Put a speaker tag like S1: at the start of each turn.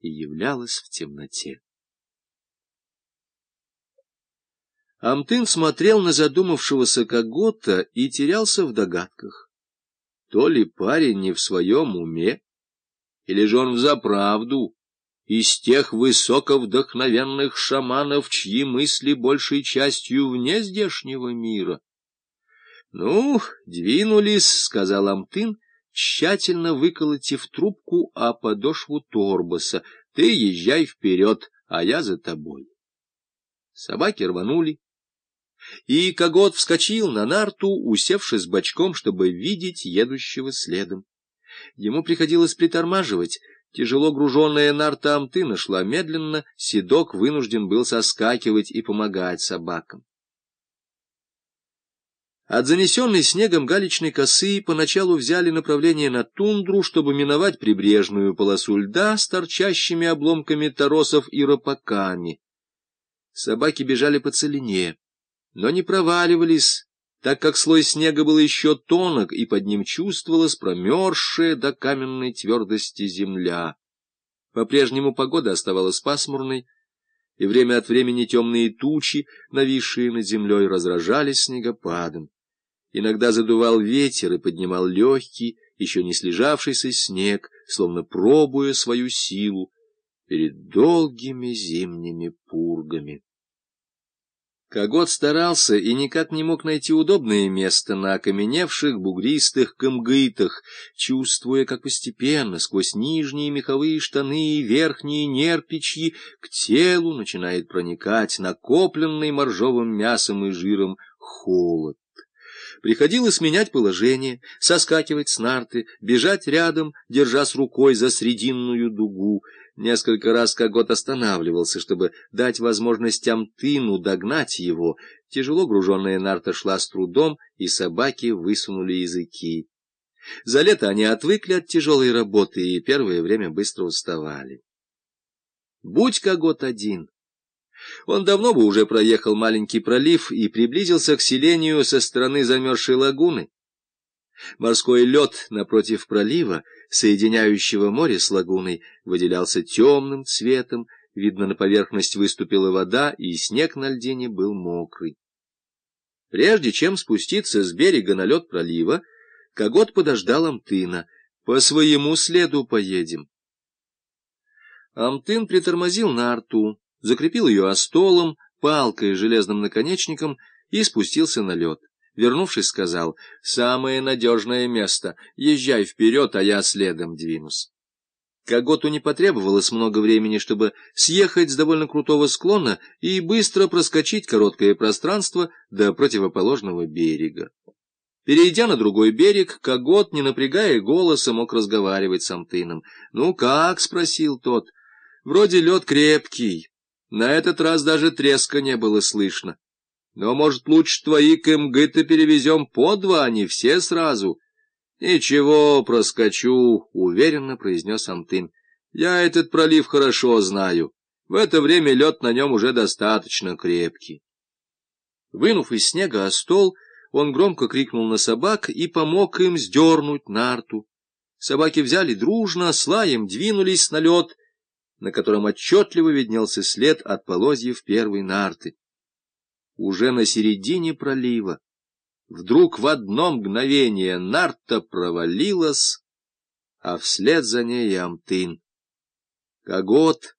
S1: и являлась в темноте. Амтын смотрел на задумавшегося Когота и терялся в догадках. То ли парень не в своем уме, или же он взаправду из тех высоковдохновенных шаманов, чьи мысли большей частью вне здешнего мира. — Ну, двинулись, — сказал Амтын, тщательно выколотив трубку о подошву торбоса. — Ты езжай вперед, а я за тобой. Собаки рванули и Когот вскочил на нарту, усевшись бочком, чтобы видеть едущего следом. Ему приходилось притормаживать. Тяжело груженная нарта амты нашла медленно, седок вынужден был соскакивать и помогать собакам. От занесенной снегом галечной косы поначалу взяли направление на тундру, чтобы миновать прибрежную полосу льда с торчащими обломками торосов и ропаками. Собаки бежали по целине но не проваливались, так как слой снега был еще тонок, и под ним чувствовалась промерзшая до каменной твердости земля. По-прежнему погода оставалась пасмурной, и время от времени темные тучи, нависшие над землей, разражались снегопадом. Иногда задувал ветер и поднимал легкий, еще не слежавшийся снег, словно пробуя свою силу перед долгими зимними пургами. Когот старался и никак не мог найти удобное место на окаменевших бугристых камгытах, чувствуя, как постепенно сквозь нижние меховые штаны и верхние нерпичьи к телу начинает проникать накопленный моржовым мясом и жиром холод. Приходилось менять положение, соскакивать с нарты, бежать рядом, держась рукой за срединную дугу. Несколько раз Когот останавливался, чтобы дать возможность Амтыну догнать его. Тяжело груженная нарта шла с трудом, и собаки высунули языки. За лето они отвыкли от тяжелой работы и первое время быстро уставали. Будь Когот один, он давно бы уже проехал маленький пролив и приблизился к селению со стороны замерзшей лагуны. Морской лед напротив пролива, соединяющего море с лагуной, выделялся темным цветом, видно, на поверхность выступила вода, и снег на льдине был мокрый. Прежде чем спуститься с берега на лед пролива, Когот подождал Амтына. «По своему следу поедем». Амтын притормозил на арту закрепил ее остолом, палкой с железным наконечником и спустился на лед. Вернувшись, сказал, «Самое надежное место. Езжай вперед, а я следом двинусь». Коготу не потребовалось много времени, чтобы съехать с довольно крутого склона и быстро проскочить короткое пространство до противоположного берега. Перейдя на другой берег, Когот, не напрягая голоса, мог разговаривать с Амтыном. «Ну как?» — спросил тот. «Вроде лед крепкий, на этот раз даже треска не было слышно. Но, может, лучше твои КМГ-то перевезем по два, а не все сразу? — Ничего, проскочу, — уверенно произнес Антын. — Я этот пролив хорошо знаю. В это время лед на нем уже достаточно крепкий. Вынув из снега остол, он громко крикнул на собак и помог им сдернуть нарту. Собаки взяли дружно, слаем двинулись на лед — на котором отчетливо виднелся след от полозьев первой нарты. Уже на середине пролива вдруг в одно мгновение нарта провалилась, а вслед за ней Амтын. Когот